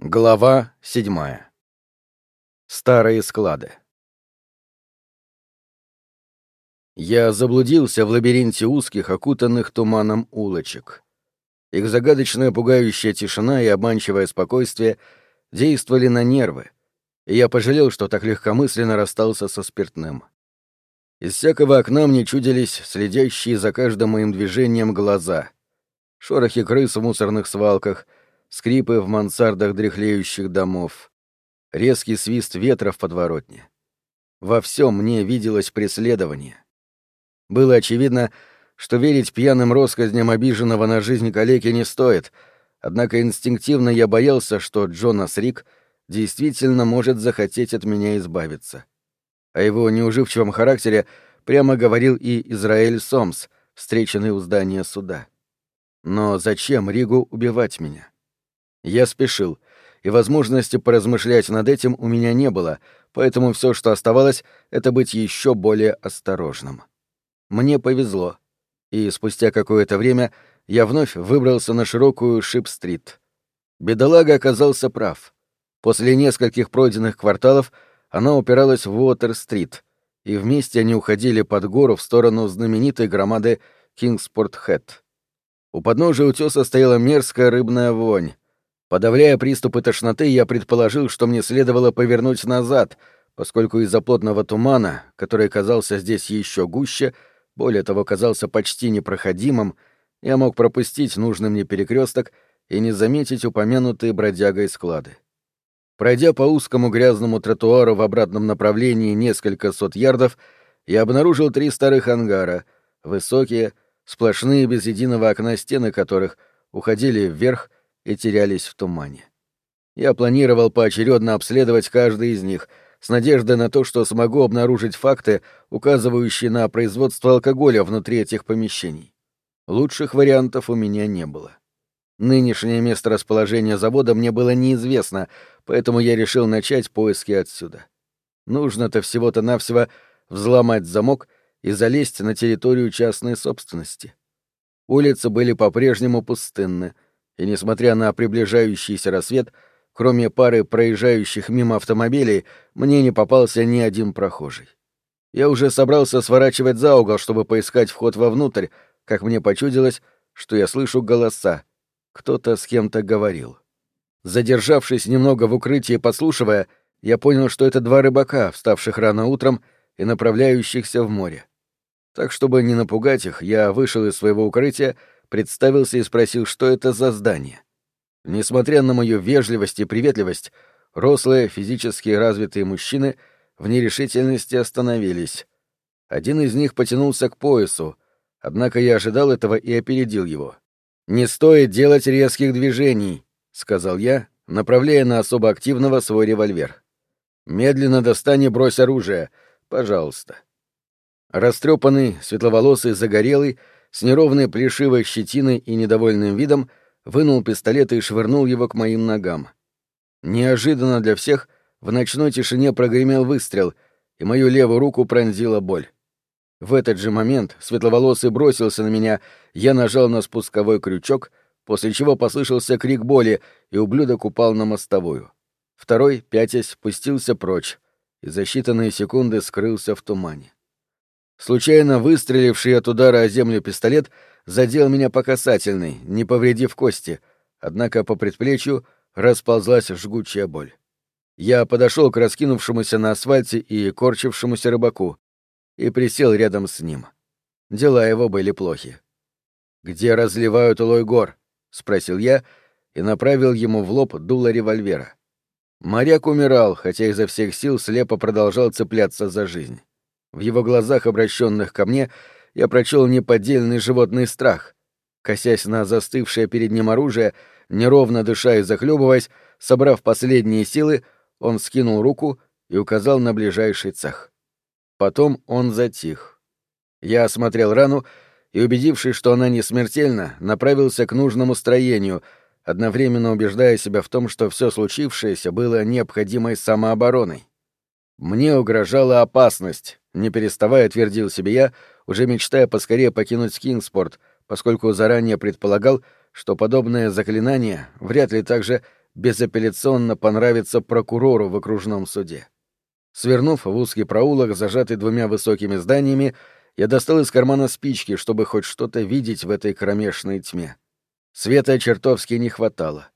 Глава седьмая. Старые склады. Я заблудился в лабиринте узких, окутанных туманом улочек. Их загадочная пугающая тишина и обманчивое спокойствие действовали на нервы, и я пожалел, что так легкомысленно расстался со спиртным. Из всякого окна мне чудились следящие за каждым моим движением глаза. Шорохи крыс в мусорных свалках — скрипы в мансардах дряхлеющих домов, резкий свист ветра в подворотне. Во всем мне виделось преследование. Было очевидно, что верить пьяным россказням обиженного на жизнь калеки не стоит, однако инстинктивно я боялся, что Джонас Рик действительно может захотеть от меня избавиться. О его неуживчивом характере прямо говорил и Израиль Сомс, встреченный у здания суда. Но зачем Ригу убивать меня? Я спешил, и возможности поразмышлять над этим у меня не было, поэтому все, что оставалось, это быть еще более осторожным. Мне повезло, и спустя какое-то время я вновь выбрался на широкую Шип-стрит. Бедолага оказался прав. После нескольких пройденных кварталов она упиралась в Уотер-стрит, и вместе они уходили под гору в сторону знаменитой громады Кингспорт-Хэт. У подножия утеса стояла мерзкая рыбная вонь, Подавляя приступы тошноты, я предположил, что мне следовало повернуть назад, поскольку из-за плотного тумана, который казался здесь еще гуще, более того, казался почти непроходимым, я мог пропустить нужный мне перекресток и не заметить упомянутые бродягой склады. Пройдя по узкому грязному тротуару в обратном направлении несколько сот ярдов, я обнаружил три старых ангара, высокие, сплошные без единого окна стены которых уходили вверх и терялись в тумане. Я планировал поочередно обследовать каждый из них, с надеждой на то, что смогу обнаружить факты, указывающие на производство алкоголя внутри этих помещений. Лучших вариантов у меня не было. Нынешнее место расположения завода мне было неизвестно, поэтому я решил начать поиски отсюда. Нужно-то всего-то навсего взломать замок и залезть на территорию частной собственности. Улицы были по-прежнему пустынны — и, несмотря на приближающийся рассвет, кроме пары проезжающих мимо автомобилей, мне не попался ни один прохожий. Я уже собрался сворачивать за угол, чтобы поискать вход вовнутрь, как мне почудилось, что я слышу голоса. Кто-то с кем-то говорил. Задержавшись немного в укрытии, подслушивая, я понял, что это два рыбака, вставших рано утром и направляющихся в море. Так, чтобы не напугать их, я вышел из своего укрытия представился и спросил, что это за здание. Несмотря на мою вежливость и приветливость, рослые, физически развитые мужчины в нерешительности остановились. Один из них потянулся к поясу, однако я ожидал этого и опередил его. «Не стоит делать резких движений», — сказал я, направляя на особо активного свой револьвер. «Медленно достань и брось оружие, пожалуйста». Растрепанный, светловолосый, загорелый — с неровной плешивой щетиной и недовольным видом вынул пистолет и швырнул его к моим ногам. Неожиданно для всех в ночной тишине прогремел выстрел, и мою левую руку пронзила боль. В этот же момент светловолосый бросился на меня, я нажал на спусковой крючок, после чего послышался крик боли, и ублюдок упал на мостовую. Второй, пятясь, пустился прочь и за считанные секунды скрылся в тумане. Случайно выстреливший от удара о землю пистолет задел меня по касательной, не повредив кости, однако по предплечью расползлась жгучая боль. Я подошел к раскинувшемуся на асфальте и корчившемуся рыбаку и присел рядом с ним. Дела его были плохи. «Где разливают улой гор?» — спросил я и направил ему в лоб дуло револьвера. Моряк умирал, хотя изо всех сил слепо продолжал цепляться за жизнь. В его глазах, обращенных ко мне, я прочел неподдельный животный страх. Косясь на застывшее перед ним оружие, неровно дыша и захлебываясь, собрав последние силы, он скинул руку и указал на ближайший цех. Потом он затих. Я осмотрел рану и, убедившись, что она не смертельна, направился к нужному строению, одновременно убеждая себя в том, что все случившееся было необходимой самообороной. Мне угрожала опасность, не переставая твердил себе я, уже мечтая поскорее покинуть Кингспорт, поскольку заранее предполагал, что подобное заклинание вряд ли также безапелляционно понравится прокурору в окружном суде. Свернув в узкий проулок, зажатый двумя высокими зданиями, я достал из кармана спички, чтобы хоть что-то видеть в этой кромешной тьме. Света чертовски не хватало.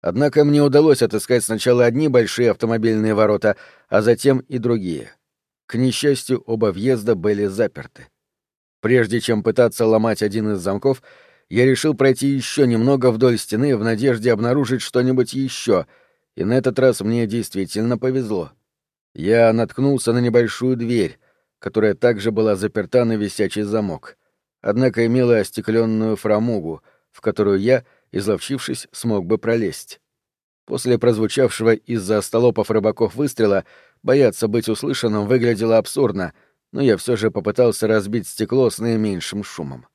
Однако мне удалось отыскать сначала одни большие автомобильные ворота, а затем и другие. К несчастью, оба въезда были заперты. Прежде чем пытаться ломать один из замков, я решил пройти еще немного вдоль стены в надежде обнаружить что-нибудь еще, и на этот раз мне действительно повезло. Я наткнулся на небольшую дверь, которая также была заперта на висячий замок, однако имела остекленную фрамугу, в которую я, изловчившись, смог бы пролезть. После прозвучавшего из-за столопов рыбаков выстрела бояться быть услышанным выглядело абсурдно, но я все же попытался разбить стекло с наименьшим шумом.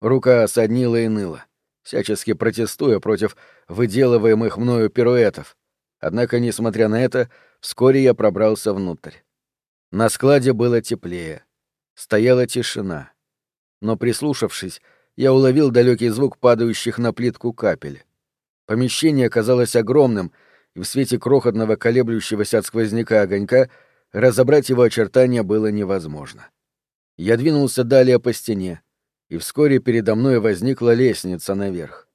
Рука соднила и ныла, всячески протестуя против выделываемых мною пируэтов. Однако, несмотря на это, вскоре я пробрался внутрь. На складе было теплее. Стояла тишина. Но прислушавшись, я уловил далекий звук падающих на плитку капель. Помещение казалось огромным, и в свете крохотного колеблющегося от сквозняка огонька разобрать его очертания было невозможно. Я двинулся далее по стене, и вскоре передо мной возникла лестница наверх.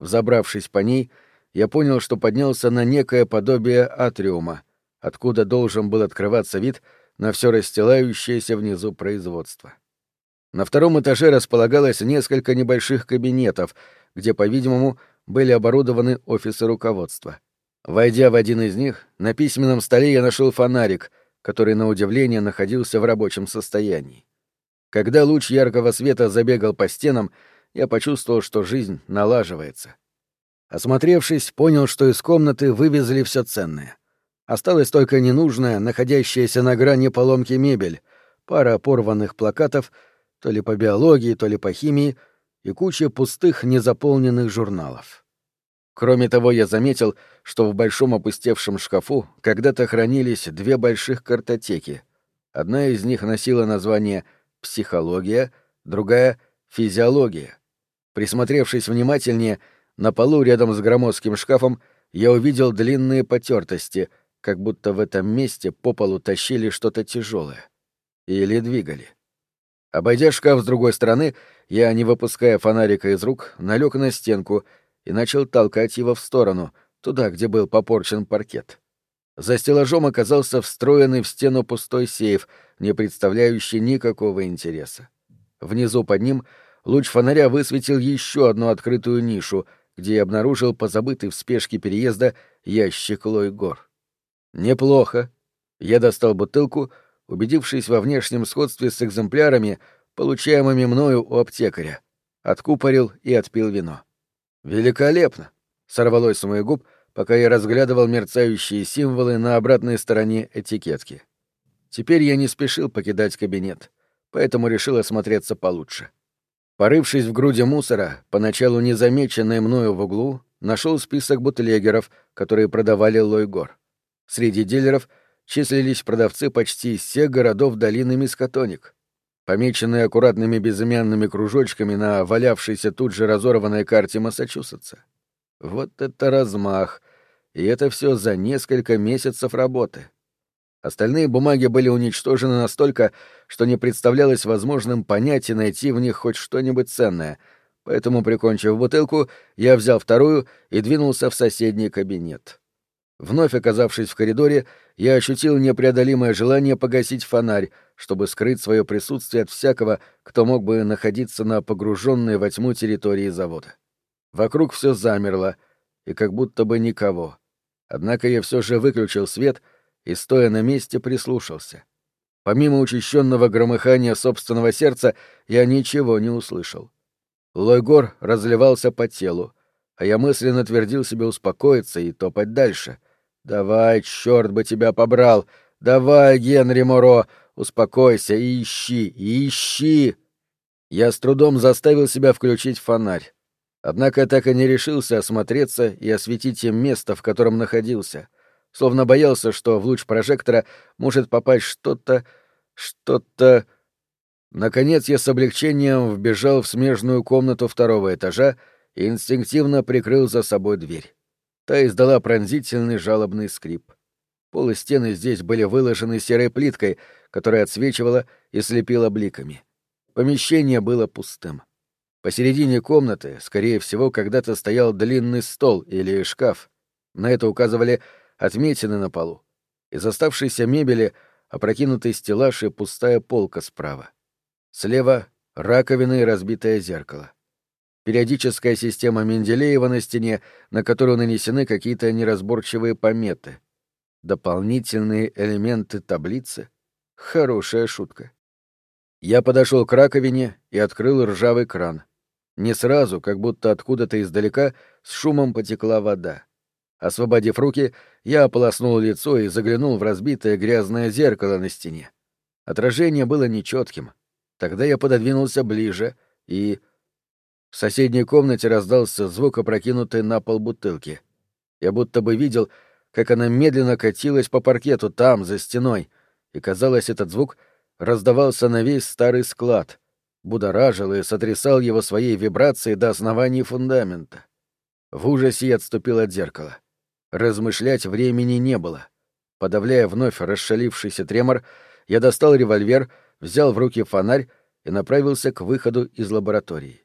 Взобравшись по ней, я понял, что поднялся на некое подобие атриума, откуда должен был открываться вид на все расстилающееся внизу производство. На втором этаже располагалось несколько небольших кабинетов, где, по-видимому, были оборудованы офисы руководства. Войдя в один из них, на письменном столе я нашел фонарик, который, на удивление, находился в рабочем состоянии. Когда луч яркого света забегал по стенам, я почувствовал, что жизнь налаживается. Осмотревшись, понял, что из комнаты вывезли все ценное. Осталась только ненужная, находящаяся на грани поломки мебель, пара порванных плакатов, то ли по биологии, то ли по химии, и куча пустых, незаполненных журналов. Кроме того, я заметил, что в большом опустевшем шкафу когда-то хранились две больших картотеки. Одна из них носила название психология, другая — физиология. Присмотревшись внимательнее, на полу рядом с громоздким шкафом я увидел длинные потертости, как будто в этом месте по полу тащили что-то тяжелое. Или двигали. Обойдя шкаф с другой стороны, я, не выпуская фонарика из рук, налег на стенку и начал толкать его в сторону, туда, где был попорчен паркет. За стеллажом оказался встроенный в стену пустой сейф, не представляющий никакого интереса. Внизу под ним луч фонаря высветил еще одну открытую нишу, где я обнаружил позабытый в спешке переезда ящик Лой-Гор. Неплохо. Я достал бутылку, убедившись во внешнем сходстве с экземплярами, получаемыми мною у аптекаря. Откупорил и отпил вино. «Великолепно!» — сорвалось с моих губ — пока я разглядывал мерцающие символы на обратной стороне этикетки. Теперь я не спешил покидать кабинет, поэтому решил осмотреться получше. Порывшись в груди мусора, поначалу незамеченной мною в углу, нашел список бутлегеров, которые продавали Лойгор. Среди дилеров числились продавцы почти из всех городов долины Мискотоник. Помеченные аккуратными безымянными кружочками на валявшейся тут же разорванной карте Массачусетса. Вот это размах! И это все за несколько месяцев работы. Остальные бумаги были уничтожены настолько, что не представлялось возможным понять и найти в них хоть что-нибудь ценное, поэтому, прикончив бутылку, я взял вторую и двинулся в соседний кабинет. Вновь оказавшись в коридоре, я ощутил непреодолимое желание погасить фонарь, чтобы скрыть свое присутствие от всякого, кто мог бы находиться на погруженной во тьму территории завода. Вокруг все замерло, и как будто бы никого. Однако я все же выключил свет и, стоя на месте, прислушался. Помимо учащенного громыхания собственного сердца, я ничего не услышал. Лойгор разливался по телу, а я мысленно твердил себе успокоиться и топать дальше. «Давай, черт бы тебя побрал! Давай, Генри Моро, успокойся и ищи, и ищи!» Я с трудом заставил себя включить фонарь. Однако так и не решился осмотреться и осветить им место, в котором находился, словно боялся, что в луч прожектора может попасть что-то, что-то... Наконец я с облегчением вбежал в смежную комнату второго этажа и инстинктивно прикрыл за собой дверь. Та издала пронзительный жалобный скрип. Пол и стены здесь были выложены серой плиткой, которая отсвечивала и слепила бликами. Помещение было пустым. Посередине комнаты, скорее всего, когда-то стоял длинный стол или шкаф. На это указывали отметины на полу. Из оставшейся мебели опрокинутый стеллаж и пустая полка справа. Слева — раковина и разбитое зеркало. Периодическая система Менделеева на стене, на которую нанесены какие-то неразборчивые пометы. Дополнительные элементы таблицы. Хорошая шутка. Я подошел к раковине и открыл ржавый кран. Не сразу, как будто откуда-то издалека, с шумом потекла вода. Освободив руки, я ополоснул лицо и заглянул в разбитое грязное зеркало на стене. Отражение было нечетким. Тогда я пододвинулся ближе и... В соседней комнате раздался звук опрокинутой на пол бутылки. Я будто бы видел, как она медленно катилась по паркету там, за стеной, и, казалось, этот звук раздавался на весь старый склад, будоражил и сотрясал его своей вибрацией до основания фундамента. В ужасе я отступил от зеркала. Размышлять времени не было. Подавляя вновь расшалившийся тремор, я достал револьвер, взял в руки фонарь и направился к выходу из лаборатории.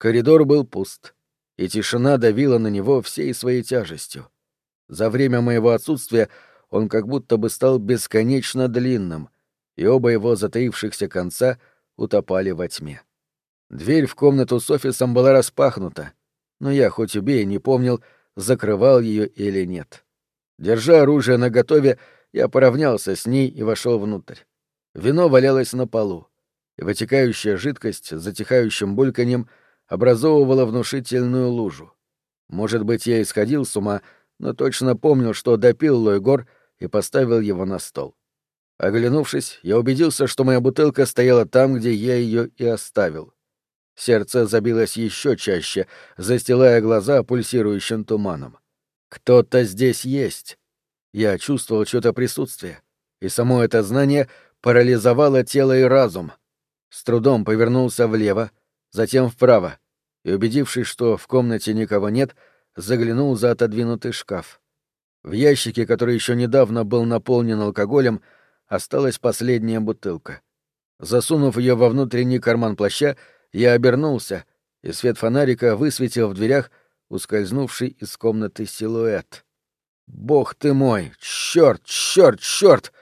Коридор был пуст, и тишина давила на него всей своей тяжестью. За время моего отсутствия он как будто бы стал бесконечно длинным, и оба его затаившихся конца утопали во тьме. Дверь в комнату с офисом была распахнута, но я, хоть убей, не помнил, закрывал ее или нет. Держа оружие наготове, я поравнялся с ней и вошел внутрь. Вино валялось на полу, и вытекающая жидкость с затихающим бульканьем образовывала внушительную лужу. Может быть, я исходил с ума, но точно помнил, что допил Лойгор и поставил его на стол. Оглянувшись, я убедился, что моя бутылка стояла там, где я ее и оставил. Сердце забилось еще чаще, застилая глаза пульсирующим туманом. Кто-то здесь есть. Я чувствовал что-то присутствие, и само это знание парализовало тело и разум. С трудом повернулся влево, затем вправо, и, убедившись, что в комнате никого нет, заглянул за отодвинутый шкаф. В ящике, который еще недавно был наполнен алкоголем, осталась последняя бутылка. Засунув ее во внутренний карман плаща, я обернулся, и свет фонарика высветил в дверях ускользнувший из комнаты силуэт. «Бог ты мой! Черт, черт, черт!»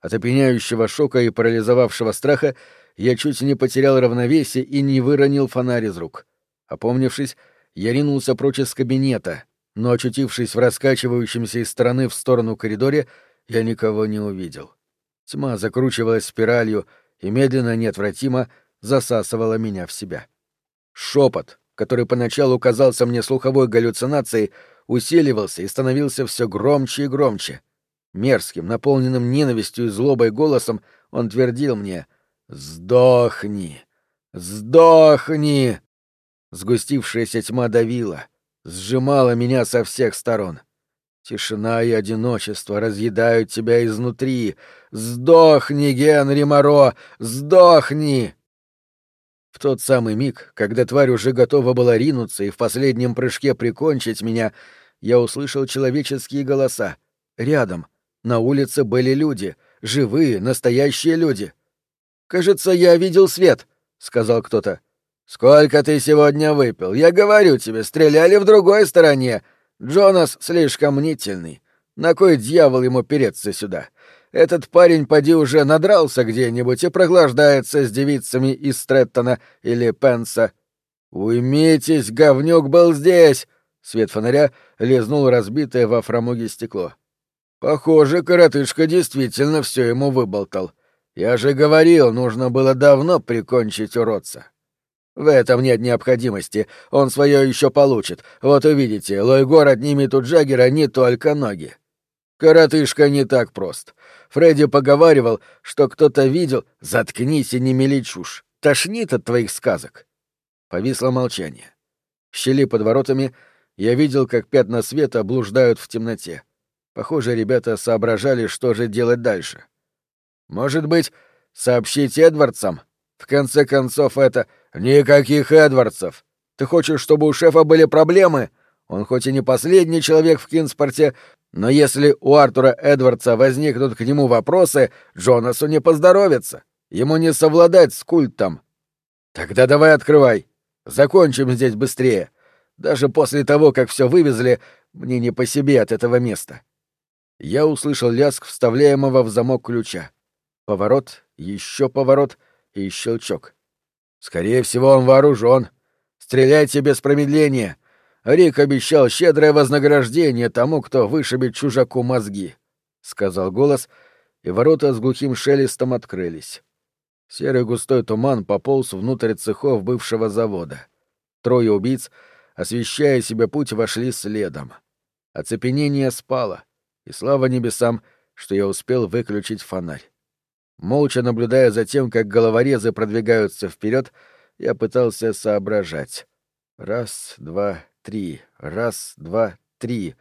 От опьяняющего шока и парализовавшего страха я чуть не потерял равновесие и не выронил фонарь из рук. Опомнившись, я ринулся прочь из кабинета, но, очутившись в раскачивающемся из стороны в сторону коридоре, я никого не увидел. Тьма закручивалась спиралью и медленно, неотвратимо засасывала меня в себя. Шепот, который поначалу казался мне слуховой галлюцинацией, усиливался и становился все громче и громче. Мерзким, наполненным ненавистью и злобой голосом он твердил мне «Сдохни! Сдохни!» Сгустившаяся тьма давила, сжимала меня со всех сторон. Тишина и одиночество разъедают тебя изнутри. Сдохни, Генри Моро! Сдохни! В тот самый миг, когда тварь уже готова была ринуться и в последнем прыжке прикончить меня, я услышал человеческие голоса. Рядом, на улице были люди, живые, настоящие люди. «Кажется, я видел свет», — сказал кто-то. «Сколько ты сегодня выпил? Я говорю тебе, стреляли в другой стороне. Джонас слишком мнительный. На кой дьявол ему переться сюда? Этот парень поди уже надрался где-нибудь и проглаждается с девицами из Стрэттона или Пенса. Уймитесь, говнюк был здесь! Свет фонаря лизнул разбитое во фрамуге стекло. Похоже, коротышка действительно все ему выболтал. Я же говорил, нужно было давно прикончить уродца. В этом нет необходимости, он свое еще получит. Вот увидите, Лойгор отнимет у Джаггера не только ноги. Коротышка не так прост. Фредди поговаривал, что кто-то видел... Заткнись и не мели чушь. Тошнит от твоих сказок. Повисло молчание. В щели под воротами я видел, как пятна света блуждают в темноте. Похоже, ребята соображали, что же делать дальше. Может быть, сообщить Эдвардсам? В конце концов, это... Никаких Эдвардсов! Ты хочешь, чтобы у шефа были проблемы? Он хоть и не последний человек в Кинспорте, но если у Артура Эдвардса возникнут к нему вопросы, Джонасу не поздоровится. Ему не совладать с культом. Тогда давай открывай. Закончим здесь быстрее. Даже после того, как все вывезли, мне не по себе от этого места. Я услышал лязг вставляемого в замок ключа. Поворот, еще поворот и щелчок. Скорее всего, он вооружен. Стреляйте без промедления. Рик обещал щедрое вознаграждение тому, кто вышибет чужаку мозги, — сказал голос, и ворота с глухим шелестом открылись. Серый густой туман пополз внутрь цехов бывшего завода. Трое убийц, освещая себе путь, вошли следом. Оцепенение спало, и слава небесам, что я успел выключить фонарь. Молча наблюдая за тем, как головорезы продвигаются вперед, я пытался соображать. Раз, два, три, раз, два, три.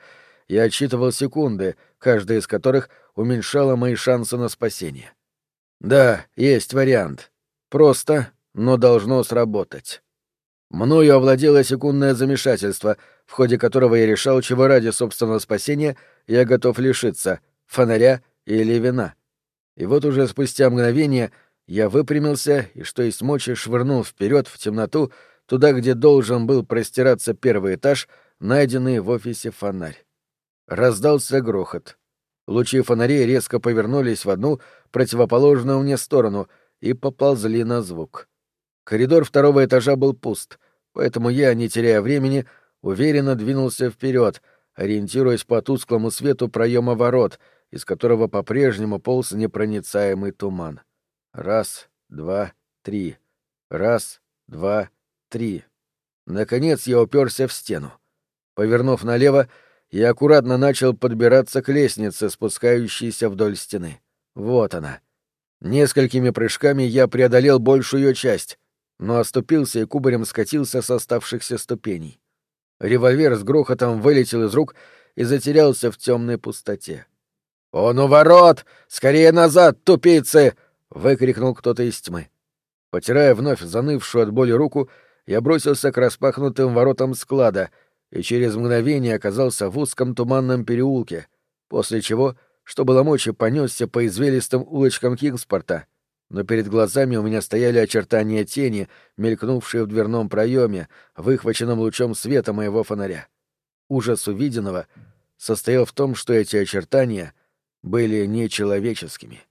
Я отсчитывал секунды, каждая из которых уменьшала мои шансы на спасение. Да, есть вариант. Просто, но должно сработать. Мною овладело секундное замешательство, в ходе которого я решал, чего ради собственного спасения я готов лишиться — фонаря или вина. И вот уже спустя мгновение я выпрямился и, что есть мочи, швырнул вперед в темноту, туда, где должен был простираться первый этаж, найденный в офисе фонарь. Раздался грохот. Лучи фонарей резко повернулись в одну, противоположную мне сторону, и поползли на звук. Коридор второго этажа был пуст, поэтому я, не теряя времени, уверенно двинулся вперед, ориентируясь по тусклому свету проема ворот, из которого по-прежнему полз непроницаемый туман. Раз, два, три. Раз, два, три. Наконец я уперся в стену. Повернув налево, я аккуратно начал подбираться к лестнице, спускающейся вдоль стены. Вот она. Несколькими прыжками я преодолел большую ее часть, но оступился и кубарем скатился с оставшихся ступеней. Револьвер с грохотом вылетел из рук и затерялся в темной пустоте. «Он у ворот! Скорее назад, тупицы!» — выкрикнул кто-то из тьмы. Потирая вновь занывшую от боли руку, я бросился к распахнутым воротам склада и через мгновение оказался в узком туманном переулке, после чего, что было мочи, понесся по извилистым улочкам Кингспорта. Но перед глазами у меня стояли очертания тени, мелькнувшие в дверном проеме, выхваченном лучом света моего фонаря. Ужас увиденного состоял в том, что эти очертания — были нечеловеческими.